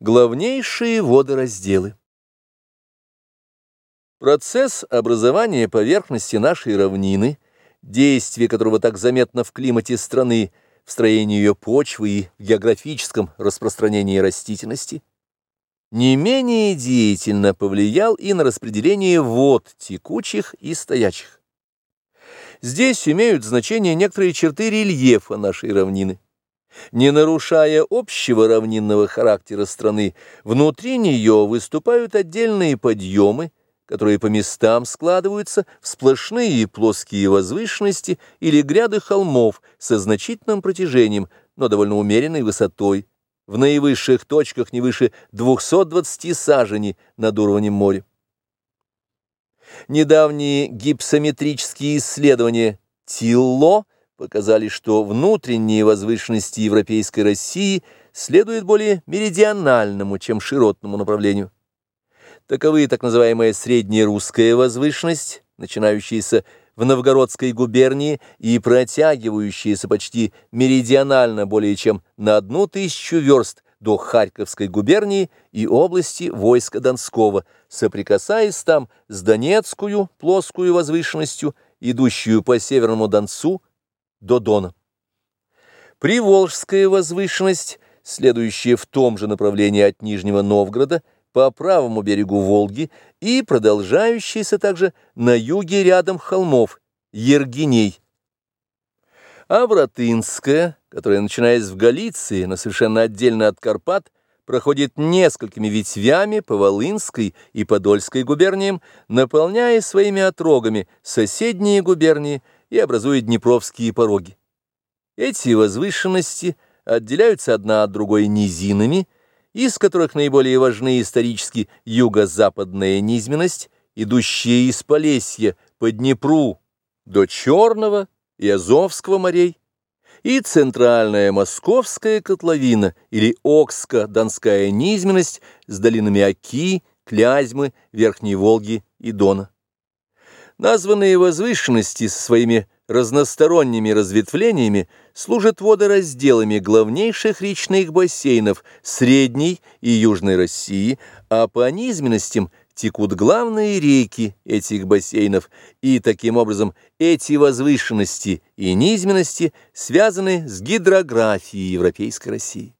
Главнейшие водоразделы. Процесс образования поверхности нашей равнины, действие которого так заметно в климате страны, в строении ее почвы и в географическом распространении растительности, не менее деятельно повлиял и на распределение вод текучих и стоячих. Здесь имеют значение некоторые черты рельефа нашей равнины. Не нарушая общего равнинного характера страны, внутри нее выступают отдельные подъемы, которые по местам складываются в сплошные плоские возвышенности или гряды холмов со значительным протяжением, но довольно умеренной высотой, в наивысших точках не выше 220 саженей над уровнем моря. Недавние гипсометрические исследования Тилло – показали, что внутренние возвышенности Европейской России следуют более меридиональному, чем широтному направлению. Таковы так называемая средняя русская возвышенность, начинающаяся в Новгородской губернии и протягивающаяся почти меридионально более чем на одну тысячу верст до Харьковской губернии и области войска Донского, соприкасаясь там с Донецкую плоскую возвышенностью, идущую по Северному Донцу, до Дона. Приволжская возвышенность, следующая в том же направлении от Нижнего Новгорода, по правому берегу Волги и продолжающаяся также на юге рядом холмов, Ергиней. А Братынская, которая, начинаясь в Галиции, но совершенно отдельно от Карпат, проходит несколькими ветвями по Волынской и Подольской губерниям, наполняя своими отрогами соседние губернии и образует Днепровские пороги. Эти возвышенности отделяются одна от другой низинами, из которых наиболее важны исторически юго-западная низменность, идущая из Полесья по Днепру до Черного и Азовского морей, и центральная московская котловина или Окско-Донская низменность с долинами Оки, Клязьмы, Верхней Волги и Дона. Названные возвышенности со своими разносторонними разветвлениями служат водоразделами главнейших речных бассейнов Средней и Южной России, а по низменностям текут главные реки этих бассейнов, и таким образом эти возвышенности и низменности связаны с гидрографией Европейской России.